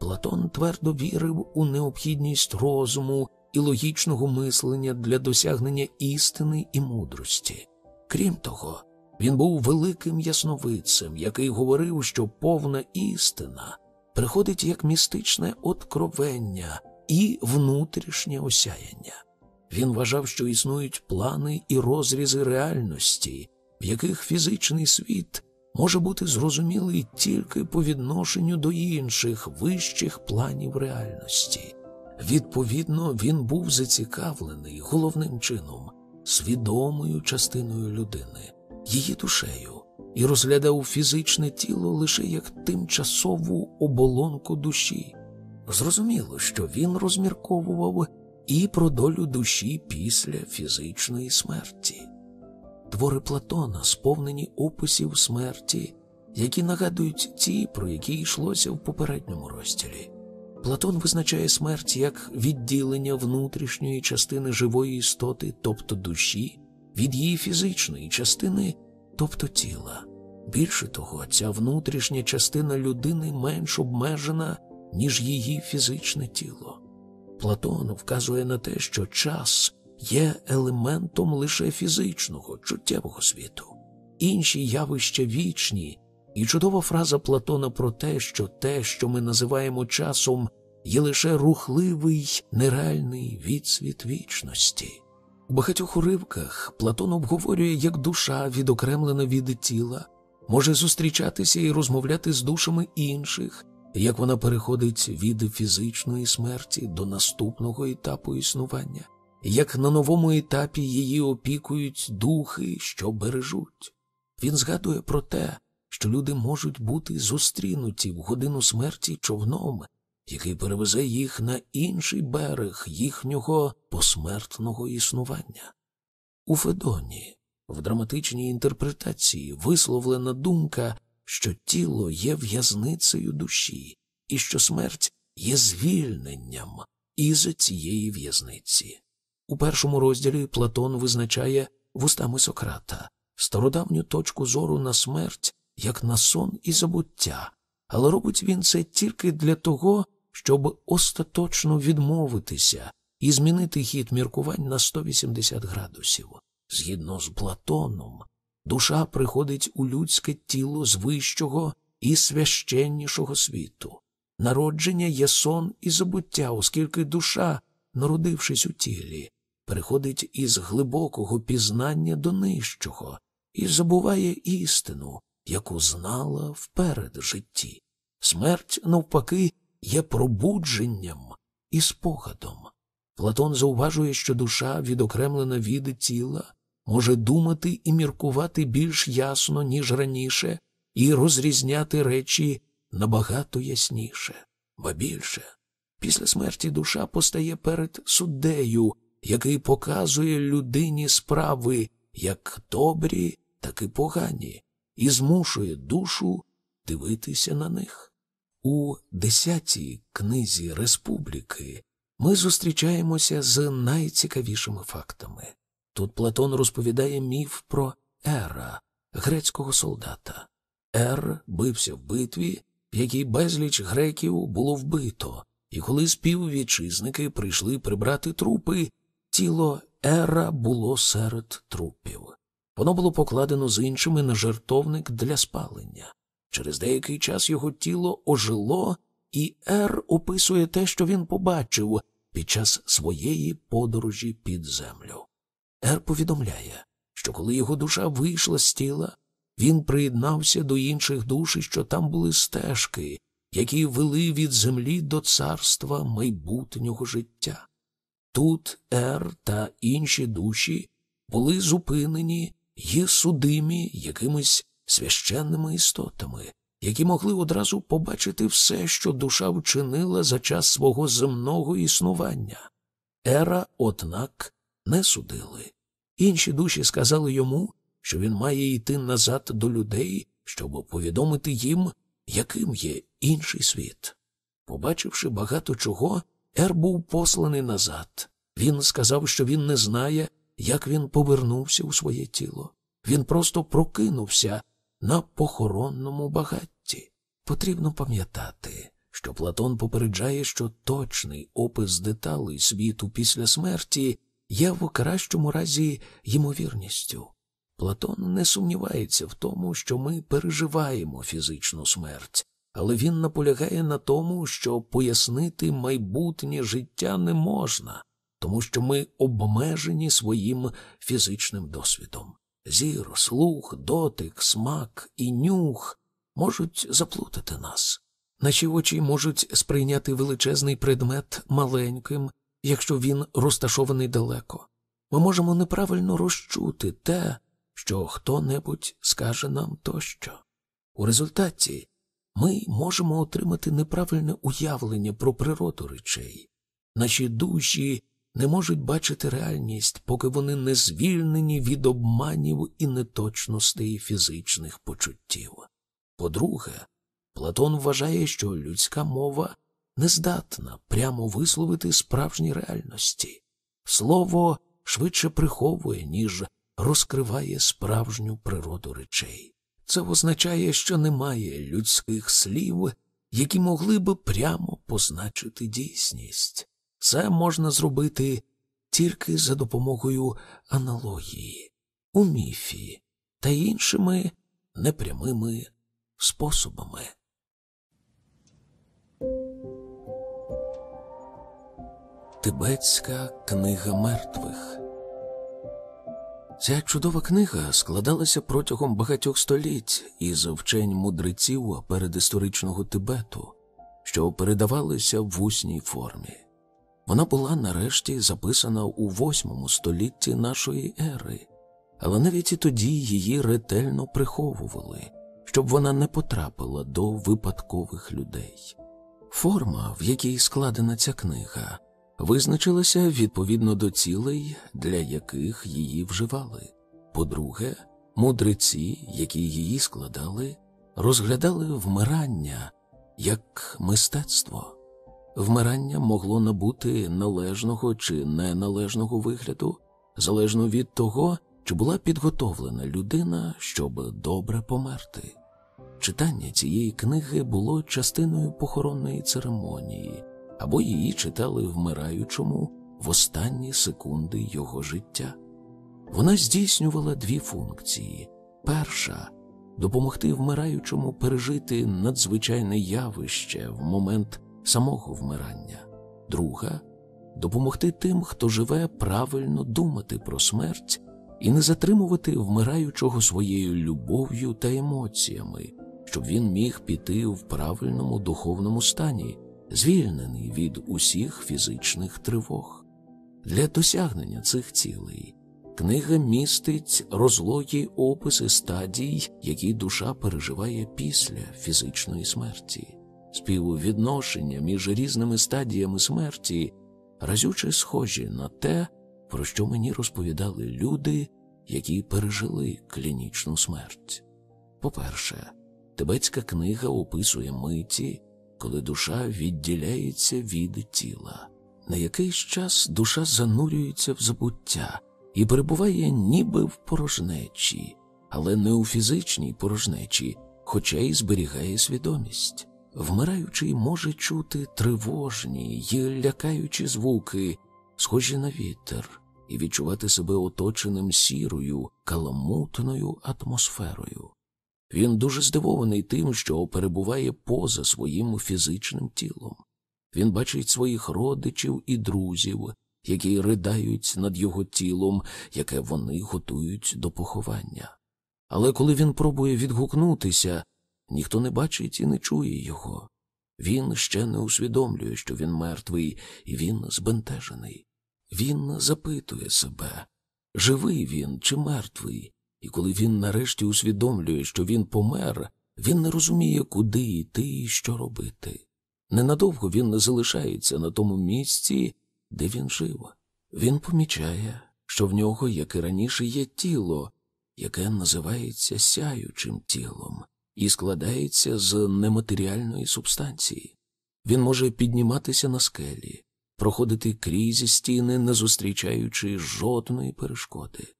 Платон твердо вірив у необхідність розуму і логічного мислення для досягнення істини і мудрості. Крім того, він був великим ясновидцем, який говорив, що повна істина приходить як містичне откровення і внутрішнє осяяння. Він вважав, що існують плани і розрізи реальності, в яких фізичний світ може бути зрозумілий тільки по відношенню до інших вищих планів реальності. Відповідно, він був зацікавлений головним чином, свідомою частиною людини, її душею, і розглядав фізичне тіло лише як тимчасову оболонку душі. Зрозуміло, що він розмірковував і про долю душі після фізичної смерті. Твори Платона сповнені описів смерті, які нагадують ті, про які йшлося в попередньому розділі. Платон визначає смерть як відділення внутрішньої частини живої істоти, тобто душі, від її фізичної частини, тобто тіла. Більше того, ця внутрішня частина людини менш обмежена, ніж її фізичне тіло. Платон вказує на те, що час є елементом лише фізичного, чуттєвого світу, інші явища вічні, і чудова фраза Платона про те, що те, що ми називаємо часом, є лише рухливий, нереальний відсвіт вічності. У багатьох уривках Платон обговорює, як душа, відокремлена від тіла, може зустрічатися і розмовляти з душами інших, як вона переходить від фізичної смерті до наступного етапу існування, як на новому етапі її опікують духи, що бережуть. Він згадує про те, що люди можуть бути зустрінуті в годину смерті човном, який перевезе їх на інший берег їхнього посмертного існування. У Федоні в драматичній інтерпретації висловлена думка, що тіло є в'язницею душі, і що смерть є звільненням із цієї в'язниці. У першому розділі Платон визначає вустами Сократа стародавню точку зору на смерть як на сон і забуття, але робить він це тільки для того, щоб остаточно відмовитися і змінити хід міркувань на 180 градусів. Згідно з Платоном, душа приходить у людське тіло з вищого і священнішого світу. Народження є сон і забуття, оскільки душа, народившись у тілі, переходить із глибокого пізнання до нижчого і забуває істину, яку знала вперед житті. Смерть, навпаки, є пробудженням і спогадом. Платон зауважує, що душа, відокремлена від тіла, може думати і міркувати більш ясно, ніж раніше, і розрізняти речі набагато ясніше, ба більше. Після смерті душа постає перед суддею, який показує людині справи як добрі, так і погані, і змушує душу дивитися на них. У десятій книзі Республіки ми зустрічаємося з найцікавішими фактами. Тут Платон розповідає міф про Ера, грецького солдата. Ер бився в битві, в якій безліч греків було вбито, і коли співвітчизники прийшли прибрати трупи, тіло Ера було серед трупів. Воно було покладено з іншими на жертовник для спалення. Через деякий час його тіло ожило, і Ер описує те, що він побачив під час своєї подорожі під землю. Ер повідомляє, що коли його душа вийшла з тіла, він приєднався до інших душ, що там були стежки, які вели від землі до царства майбутнього життя. Тут Ер та інші душі були зупинені й судимі якимись священними істотами, які могли одразу побачити все, що душа вчинила за час свого земного існування. Ера, однак, не судили. Інші душі сказали йому, що він має йти назад до людей, щоб повідомити їм, яким є інший світ. Побачивши багато чого, Ер був посланий назад. Він сказав, що він не знає, як він повернувся у своє тіло. Він просто прокинувся на похоронному багатті. Потрібно пам'ятати, що Платон попереджає, що точний опис деталей світу після смерті є в кращому разі ймовірністю. Платон не сумнівається в тому, що ми переживаємо фізичну смерть, але він наполягає на тому, що пояснити майбутнє життя не можна, тому що ми обмежені своїм фізичним досвідом. Зір, слух, дотик, смак і нюх можуть заплутати нас. Наші очі можуть сприйняти величезний предмет маленьким, якщо він розташований далеко. Ми можемо неправильно розчути те, що хто-небудь скаже нам тощо. У результаті ми можемо отримати неправильне уявлення про природу речей. Наші душі не можуть бачити реальність, поки вони не звільнені від обманів і неточностей фізичних почуттів. По-друге, Платон вважає, що людська мова не здатна прямо висловити справжні реальності. Слово швидше приховує, ніж розкриває справжню природу речей. Це означає, що немає людських слів, які могли би прямо позначити дійсність. Це можна зробити тільки за допомогою аналогії, у міфі та іншими непрямими способами. Тибетська книга мертвих. Ця чудова книга складалася протягом багатьох століть із вчень мудреців передісторичного Тибету, що передавалися в усній формі. Вона була нарешті записана у восьмому столітті нашої ери, але навіть і тоді її ретельно приховували, щоб вона не потрапила до випадкових людей. Форма, в якій складена ця книга, визначилася відповідно до цілей, для яких її вживали. По-друге, мудреці, які її складали, розглядали вмирання як мистецтво. Вмирання могло набути належного чи неналежного вигляду, залежно від того, чи була підготовлена людина, щоб добре померти. Читання цієї книги було частиною похоронної церемонії, або її читали вмираючому в останні секунди його життя. Вона здійснювала дві функції: перша допомогти вмираючому пережити надзвичайне явище в момент самого вмирання, друга допомогти тим, хто живе правильно думати про смерть і не затримувати вмираючого своєю любов'ю та емоціями, щоб він міг піти в правильному духовному стані, звільнений від усіх фізичних тривог. Для досягнення цих цілей книга містить розлогі описи стадій, які душа переживає після фізичної смерті співвідношення між різними стадіями смерті разюче схожі на те, про що мені розповідали люди, які пережили клінічну смерть. По-перше, тибетська книга описує миті, коли душа відділяється від тіла. На якийсь час душа занурюється в забуття і перебуває ніби в порожнечі, але не у фізичній порожнечі, хоча й зберігає свідомість. Вмираючий може чути тривожні й лякаючі звуки, схожі на вітер, і відчувати себе оточеним сірою, каламутною атмосферою. Він дуже здивований тим, що перебуває поза своїм фізичним тілом. Він бачить своїх родичів і друзів, які ридають над його тілом, яке вони готують до поховання. Але коли він пробує відгукнутися, ніхто не бачить і не чує його. Він ще не усвідомлює, що він мертвий, і він збентежений. Він запитує себе, живий він чи мертвий, І коли він нарешті усвідомлює, що він помер, він не розуміє, куди йти і що робити. Ненадовго він не залишається на тому місці, де він жив. Він помічає, що в нього, як і раніше, є тіло, яке називається сяючим тілом, і складається з нематеріальної субстанції. Він може підніматися на скелі, проходити крізь стіни, не зустрічаючи жодної перешкоди.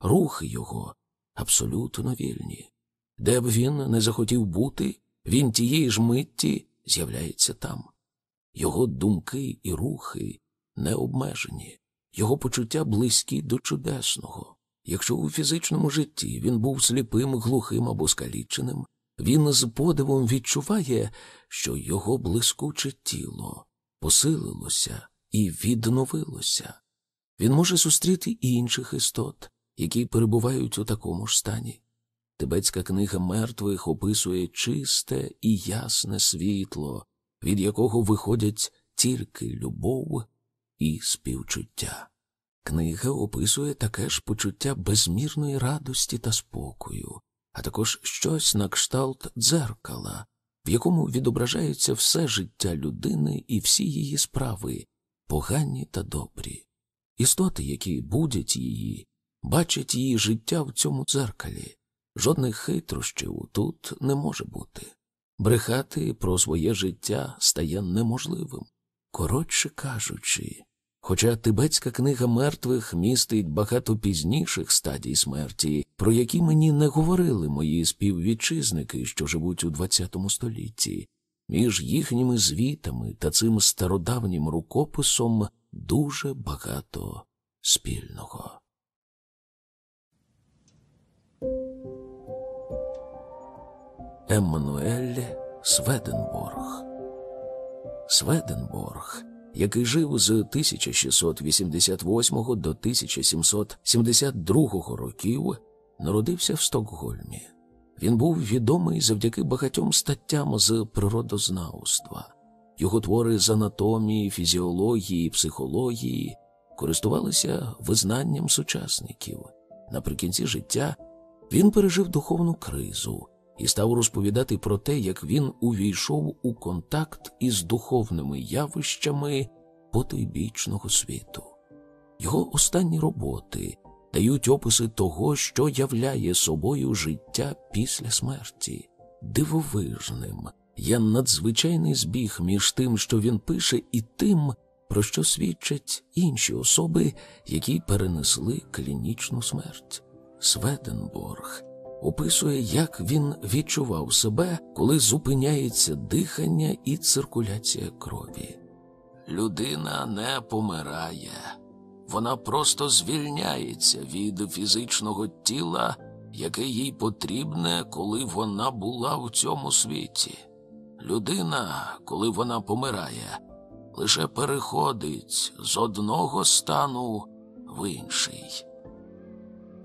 Рухи його абсолютно вільні. Де б він не захотів бути, він тієї ж митті з'являється там. Його думки і рухи не обмежені, його почуття близькі до чудесного. Якщо у фізичному житті він був сліпим, глухим або скаліченим, він з подивом відчуває, що його блискуче тіло посилилося і відновилося. Він може зустріти і інших істот, які перебувають у такому ж стані. Тибетська книга мертвих описує чисте і ясне світло, від якого виходять тільки любов і співчуття. Книга описує таке ж почуття безмірної радості та спокою, а також щось на кшталт дзеркала, в якому відображається все життя людини і всі її справи, погані та добрі. Істоти, які будять її, бачать її життя в цьому дзеркалі. Жодних хитрощів тут не може бути. Брехати про своє життя стає неможливим. Коротше кажучи, хоча тибетська книга мертвих містить багато пізніших стадій смерті, про які мені не говорили мої співвітчизники, що живуть у ХХ столітті, між їхніми звітами та цим стародавнім рукописом дуже багато спільного. Еммануель Сведенборг. Сведенборг, який жив з 1688 до 1772 років, народився в Стокгольмі. Він був відомий завдяки багатьом статтям з природознавства. Його твори з анатомії, фізіології, психології користувалися визнанням сучасників. Наприкінці життя він пережив духовну кризу і став розповідати про те, як він увійшов у контакт із духовними явищами потойбічного світу. Його останні роботи дають описи того, що являє собою життя після смерті, дивовижним. Є надзвичайний збіг між тим, що він пише, і тим, про що свідчать інші особи, які перенесли клінічну смерть. Сведенборг описує, як він відчував себе, коли зупиняється дихання і циркуляція крові. Людина не помирає, вона просто звільняється від фізичного тіла, яке їй потрібне, коли вона була в цьому світі. Людина, коли вона помирає, лише переходить з одного стану в інший.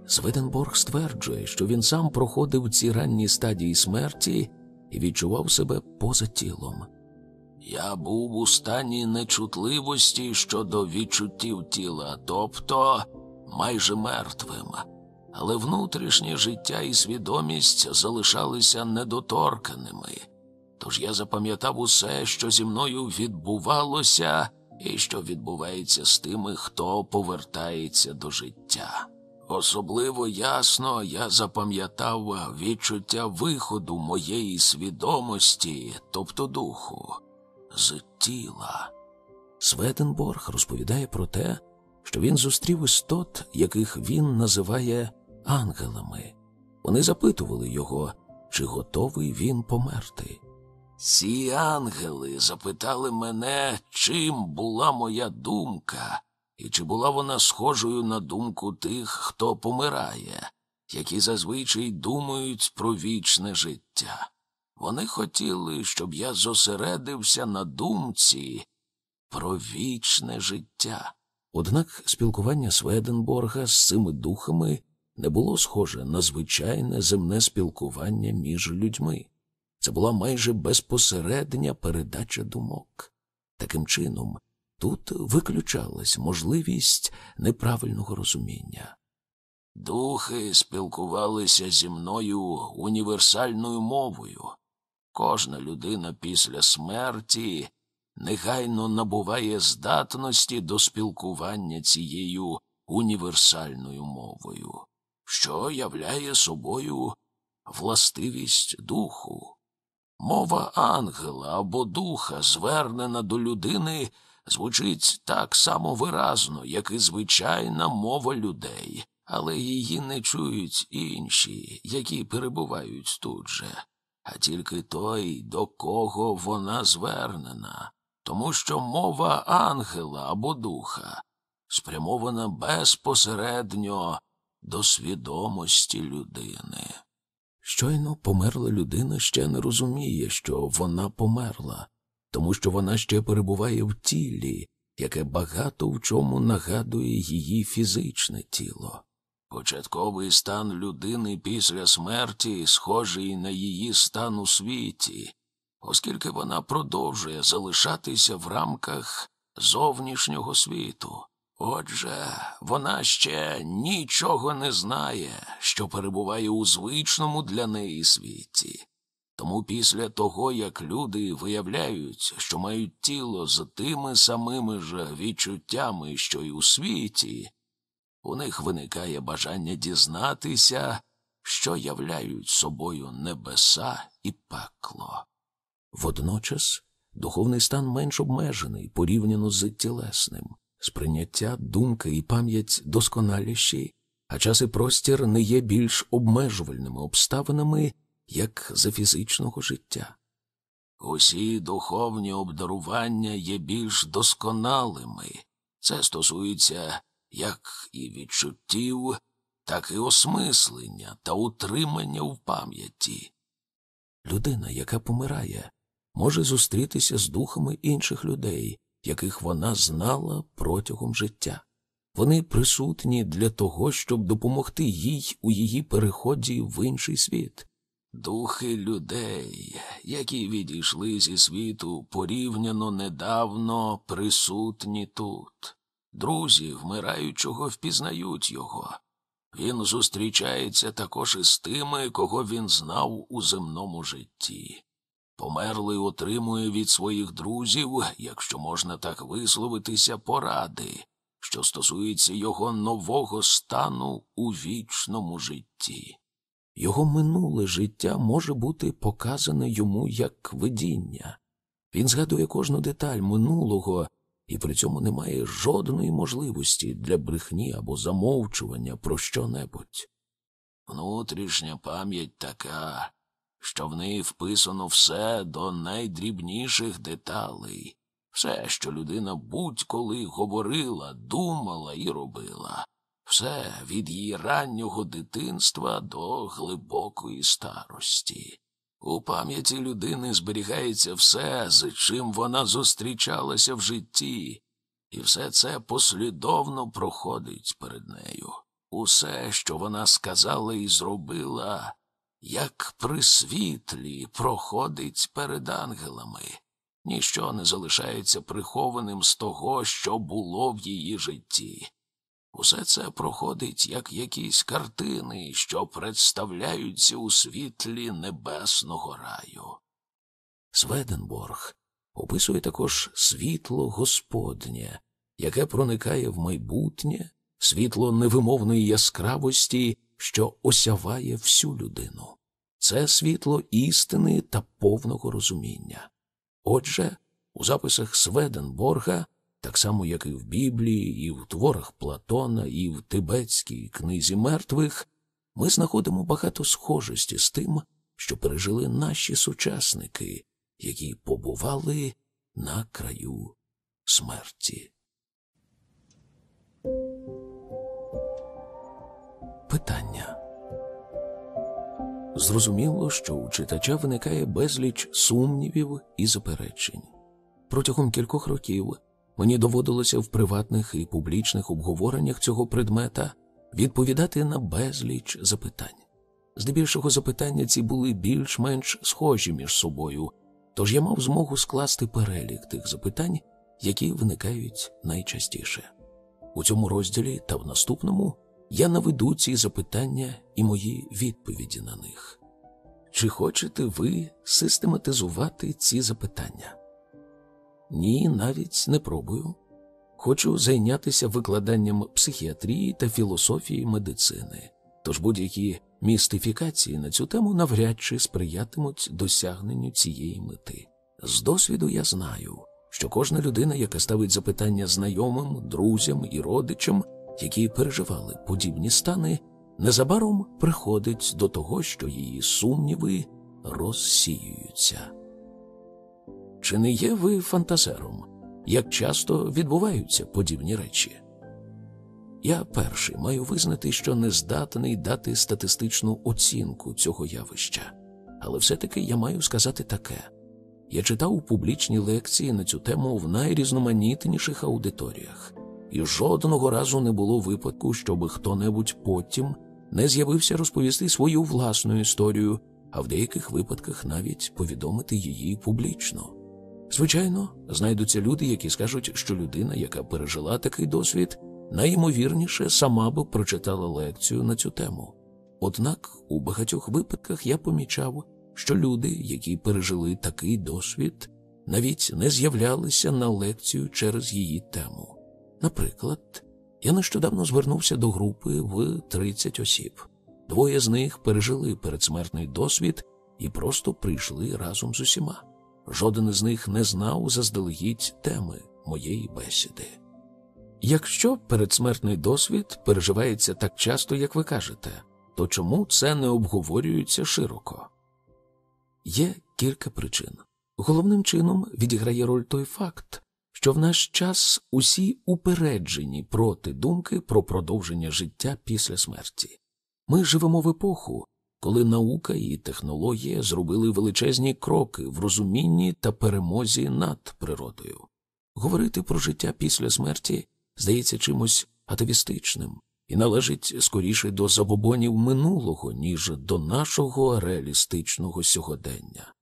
Сведенборг стверджує, що він сам проходив ці ранні стадії смерті і відчував себе поза тілом. Я був у стані нечутливості щодо відчуттів тіла, тобто майже мертвим, але внутрішнє життя і свідомість залишалися недоторканими. Тож я запам'ятав усе, що зі мною відбувалося, і що відбувається з тими, хто повертається до життя. Особливо ясно я запам'ятав відчуття виходу моєї свідомості, тобто духу, з тіла. Сведенборг розповідає про те, що він зустрів істот, яких він називає ангелами. Вони запитували його, чи готовий він померти. Ці ангели запитали мене, чим була моя думка, і чи була вона схожою на думку тих, хто помирає, які зазвичай думають про вічне життя. Вони хотіли, щоб я зосередився на думці про вічне життя. Однак спілкування Сведенборга з цими духами не було схоже на звичайне земне спілкування між людьми. Це була майже безпосередня передача думок. Таким чином, тут виключалась можливість неправильного розуміння. Духи спілкувалися зі мною універсальною мовою. Кожна людина після смерті негайно набуває здатності до спілкування цією універсальною мовою, що являє собою властивість духу. Мова ангела або духа, звернена до людини, звучить так само виразно, як і звичайна мова людей, але її не чують інші, які перебувають тут же, а тільки той, до кого вона звернена, тому що мова ангела або духа спрямована безпосередньо до свідомості людини. Щойно померла людина ще не розуміє, що вона померла, тому що вона ще перебуває в тілі, яке багато в чому нагадує її фізичне тіло. Початковий стан людини після смерті схожий на її стан у світі, оскільки вона продовжує залишатися в рамках зовнішнього світу. Отже, вона ще нічого не знає, що перебуває у звичному для неї світі. Тому після того, як люди виявляють, що мають тіло з тими самими ж відчуттями, що й у світі, у них виникає бажання дізнатися, що являють собою небеса і пекло. Водночас духовний стан менш обмежений порівняно з тілесним, сприйняття, думка і пам'ять досконаліші, а час і простір не є більш обмежувальними обставинами, як за фізичного життя. Усі духовні обдарування є більш досконалими. Це стосується як і відчуттів, так і осмислення та утримання в пам'яті. Людина, яка помирає, може зустрітися з духами інших людей, яких вона знала протягом життя. Вони присутні для того, щоб допомогти їй у її переході в інший світ. Духи людей, які відійшли зі світу порівняно недавно присутні тут. Друзі вмираючого впізнають його. Він зустрічається також із тими, кого він знав у земному житті. Померлий отримує від своїх друзів, якщо можна так висловитися, поради, що стосується його нового стану у вічному житті. Його минуле життя може бути показане йому як видіння. Він згадує кожну деталь минулого і при цьому немає жодної можливості для брехні або замовчування про що-небудь. Внутрішня пам'ять така, що в неї вписано все до найдрібніших деталей, все, що людина будь-коли говорила, думала і робила, все від її раннього дитинства до глибокої старості. У пам'яті людини зберігається все, з чим вона зустрічалася в житті, і все це послідовно проходить перед нею. Усе, що вона сказала і зробила, як при світлі проходить перед ангелами. Ніщо не залишається прихованим з того, що було в її житті. Усе це проходить як якісь картини, що представляються у світлі небесного раю. Сведенборг описує також світло Господнє, яке проникає в майбутнє, світло невимовної яскравості, що осяває всю людину. Це світло істини та повного розуміння. Отже, у записах Сведенборга так само, як і в Біблії, і в творах Платона, і в Тибетській книзі мертвих, ми знаходимо багато схожості з тим, що пережили наші сучасники, які побували на краю смерті. Питання Зрозуміло, що у читача виникає безліч сумнівів і заперечень. Протягом кількох років Мені доводилося в приватних і публічних обговореннях цього предмета відповідати на безліч запитань. Здебільшого запитання ці були більш-менш схожі між собою, тож я мав змогу скласти перелік тих запитань, які виникають найчастіше. У цьому розділі та в наступному я наведу ці запитання і мої відповіді на них. Чи хочете ви систематизувати ці запитання? Ні, навіть не пробую. Хочу зайнятися викладанням психіатрії та філософії медицини, тож будь-які містифікації на цю тему навряд чи сприятимуть досягненню цієї мети. З досвіду я знаю, що кожна людина, яка ставить запитання знайомим, друзям і родичам, які переживали подібні стани, незабаром приходить до того, що її сумніви розсіюються. Чи не є ви фантазером? Як часто відбуваються подібні речі? Я перший маю визнати, що не здатний дати статистичну оцінку цього явища, але все-таки я маю сказати таке. Я читав публічні лекції на цю тему в найрізноманітніших аудиторіях, і жодного разу не було випадку, щоб хто-небудь потім не з'явився розповісти свою власну історію, а в деяких випадках навіть повідомити її публічно. Звичайно, знайдуться люди, які скажуть, що людина, яка пережила такий досвід, найімовірніше сама би прочитала лекцію на цю тему. Однак у багатьох випадках я помічав, що люди, які пережили такий досвід, навіть не з'являлися на лекцію через її тему. Наприклад, я нещодавно звернувся до групи в 30 осіб. Двоє з них пережили передсмертний досвід і просто прийшли разом з усіма. Жоден із них не знав заздалегідь теми моєї бесіди. Якщо передсмертний досвід переживається так часто, як ви кажете, то чому це не обговорюється широко? Є кілька причин. Головним чином відіграє роль той факт, що в наш час усі упереджені проти думки про продовження життя після смерті. Ми живемо в епоху, коли наука і технологія зробили величезні кроки в розумінні та перемозі над природою. Говорити про життя після смерті здається чимось атовістичним і належить скоріше до забобонів минулого, ніж до нашого реалістичного сьогодення.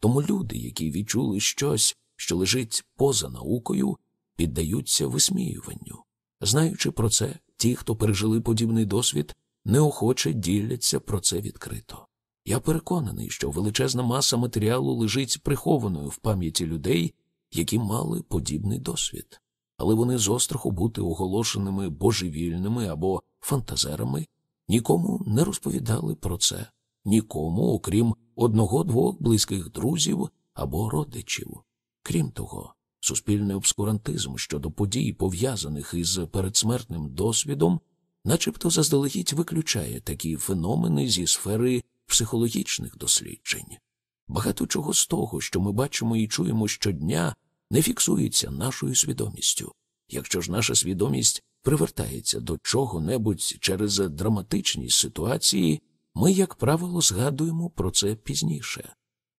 Тому люди, які відчули щось, що лежить поза наукою, піддаються висміюванню. Знаючи про це, ті, хто пережили подібний досвід, неохоче діляться про це відкрито. Я переконаний, що величезна маса матеріалу лежить прихованою в пам'яті людей, які мали подібний досвід, але вони з остраху бути оголошеними божевільними або фантазерами нікому не розповідали про це, нікому, окрім одного-двох близьких друзів або родичів. Крім того, суспільний обскурантизм щодо подій, пов'язаних із передсмертним досвідом, начебто заздалегідь виключає такі феномени зі сфери психологічних досліджень. Багато чого з того, що ми бачимо і чуємо щодня, не фіксується нашою свідомістю. Якщо ж наша свідомість привертається до чого-небудь через драматичні ситуації, ми, як правило, згадуємо про це пізніше.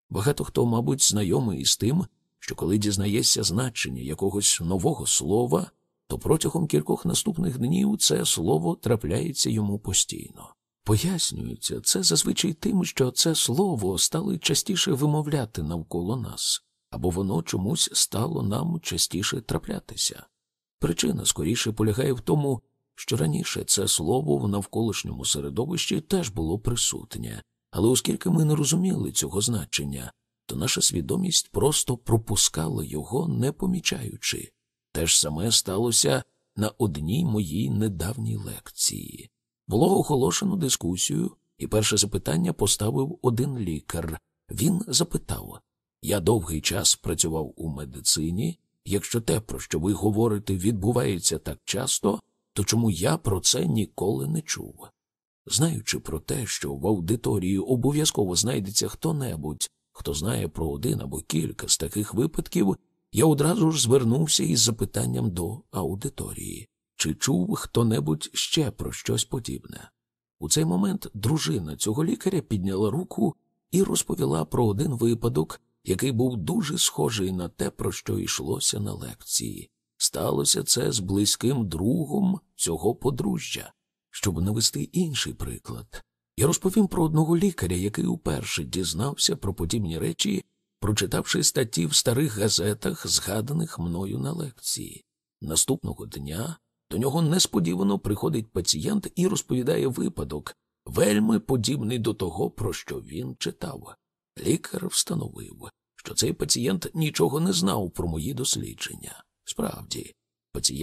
Багато хто, мабуть, знайомий із тим, що коли дізнається значення якогось нового слова, то протягом кількох наступних днів це слово трапляється йому постійно. Пояснюється це зазвичай тим, що це слово стали частіше вимовляти навколо нас, або воно чомусь стало нам частіше траплятися. Причина скоріше полягає в тому, що раніше це слово в навколишньому середовищі теж було присутнє, але оскільки ми не розуміли цього значення, то наша свідомість просто пропускала його, не помічаючи. Те ж саме сталося на одній моїй недавній лекції. Було оголошено дискусію, і перше запитання поставив один лікар. Він запитав Я довгий час працював у медицині. Якщо те, про що ви говорите, відбувається так часто, то чому я про це ніколи не чув? Знаючи про те, що в аудиторії обов'язково знайдеться хто-небудь, хто знає про один або кілька з таких випадків, я одразу ж звернувся із запитанням до аудиторії, чи чув хто-небудь ще про щось подібне. У цей момент дружина цього лікаря підняла руку і розповіла про один випадок, який був дуже схожий на те, про що йшлося на лекції. Сталося це з близьким другом цього подружжя. Щоб навести інший приклад, я розповім про одного лікаря, який уперше дізнався про подібні речі, прочитавши статті в старих газетах, згаданих мною на лекції. Наступного дня До нього несподівано приходить пацієнт і розповідає випадок, вельми подібний до того, про що він читав. Лікар встановив, що цей пацієнт нічого не знав про мої дослідження. Справді, пацієнт